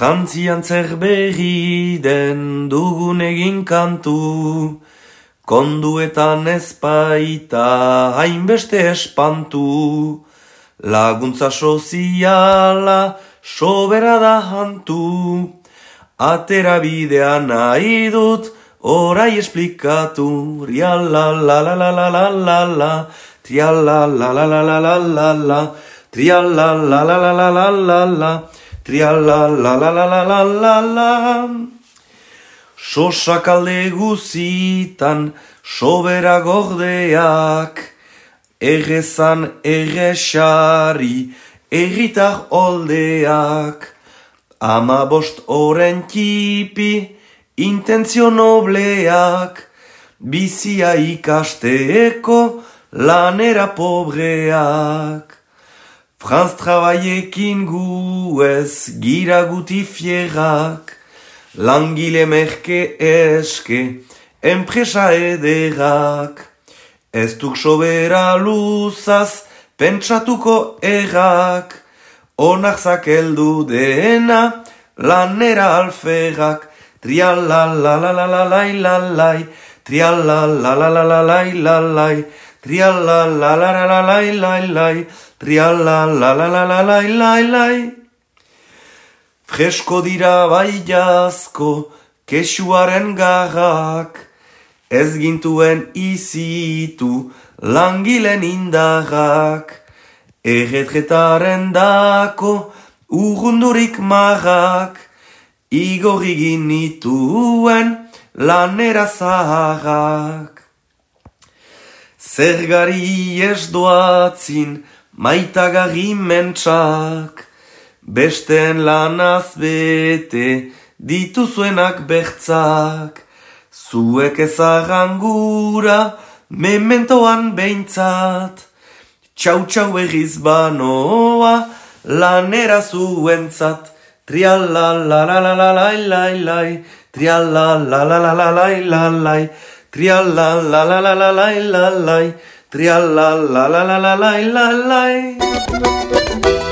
Frantzian zer berri den dugun egin kantu, konduetan ezpaita hainbeste espantu, laguntza soziala sobera da hantu, atera bidea nahi dut orai esplikatu, riala la la la la la la la, triala la la la la la la la, triala la la la la la la la, Triala la la la la la la la Sosak alde guzitan sobera gordeak Errezan erresari erritar oldeak. Ama bost oren kipi intentzio nobleak. Bizia ikasteeko lanera pobreak Franz trabaiekin gu ez gira guti fierak, langile merke eske, enpresa ederak. Ez duk sobera luzaz, pentsatuko errak, onak zakeldu dena, lanera alferrak. Triala la la Riala, la, la, la, la, la, la, la, Fresko dira bai jazko, kesuaren garrak, ez gintuen izitu, langilen indarrak, erretretaren dako, urrundurik marrak, igorri ginituen, lanera zaharrak. Zergari ez doatzin, maitagarri mentsak, besten lanaz bete dituzuenak bertzak, zuek ezagangura mementoan behintzat, txau txau egiz banoa lanera zuentzat, triala la la la la la la la triala la la la la la la la triala la la la la la la la Triala la la la la la la la